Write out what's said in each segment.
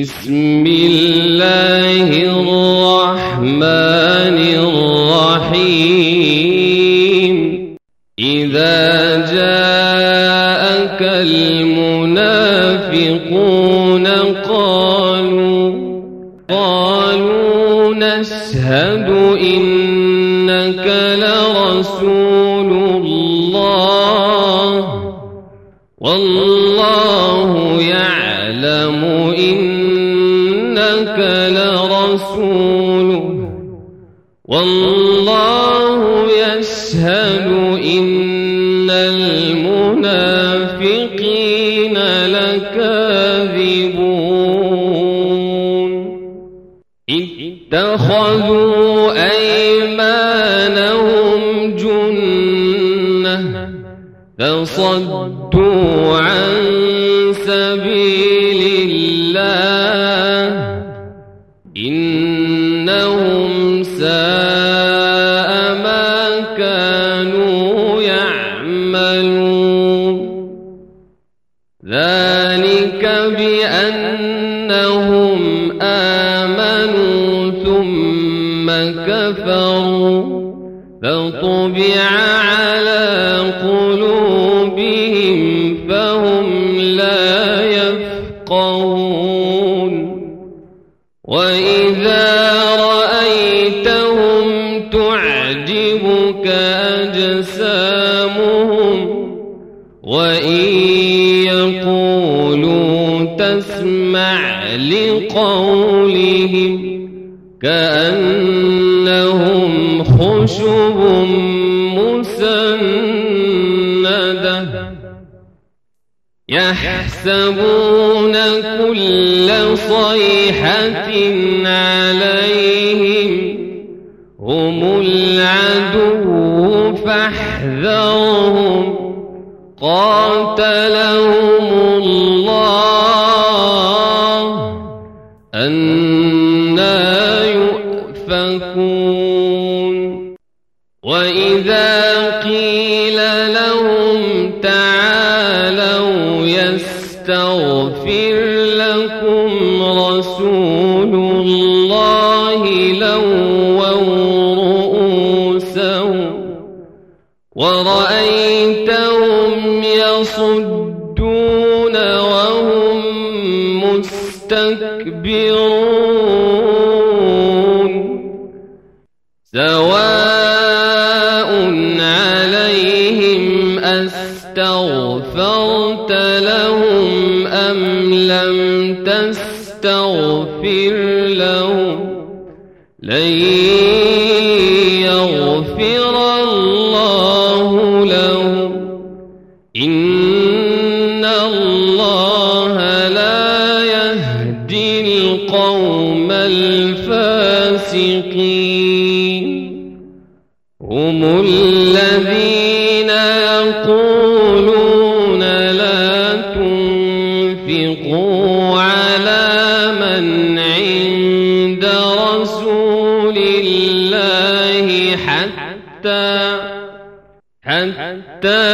بسم الله الرحمن الرحيم. إذا جاءك المنافقون قالوا قالوا نشهد إنك لرسول الله. والله يعلم لرسوله والله يشهد إن المنافقين لكاذبون. اتخذوا أيمانهم جنة فصدوا عن إنهم ساء ما كانوا يعملون. ذلك بأنهم آمنوا ثم كفروا. فطبع على قلوبهم فهم أجسامهم وإن يقولوا تسمع لقولهم كأنهم خشب مسندة يحسبون كل صيحة عليهم هم العدو فاحذرهم قاتلهم الله. أنا يؤفكون. وإذا قيل لهم تعالوا يستغفر لكم رسول الله لووا ورأيتهم يصدون وهم مستكبرون. سواء عليهم أستغفرت لهم أم لم تستغفر لهم. لن الفاسقين. هم الذين يقولون لا تنفقوا على من عند رسول الله حتى حتى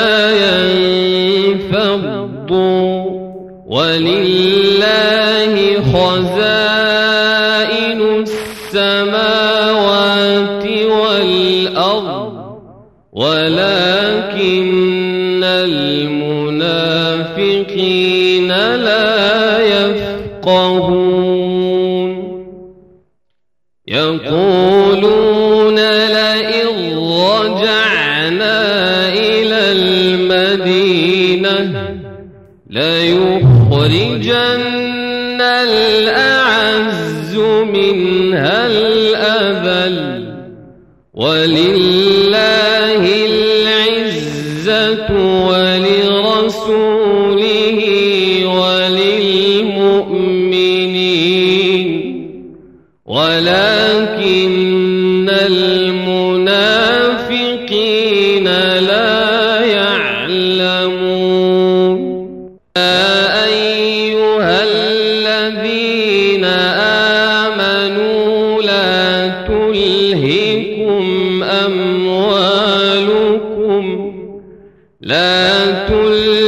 ينفضوا. ولله خزائن السماوات والأرض ولكن المنافقين لا يفقهون. يقولون لئن رجعنا إلى المدينة ليخرجن منها الأذل ولله العزة ولرسوله وللمؤمنين. ولكن المنافقين لا يعلمون. يا أيها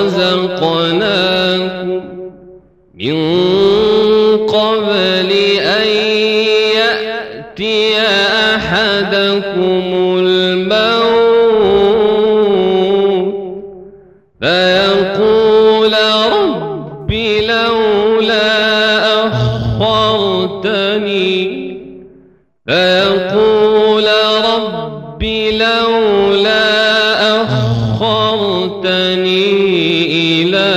رزقناكم من قبل أن يأتي أحدكم الموت فيقول رب لولا أخرتني فيقول